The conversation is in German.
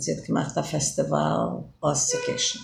sie hat gemacht ein Festival Ostseekirchen.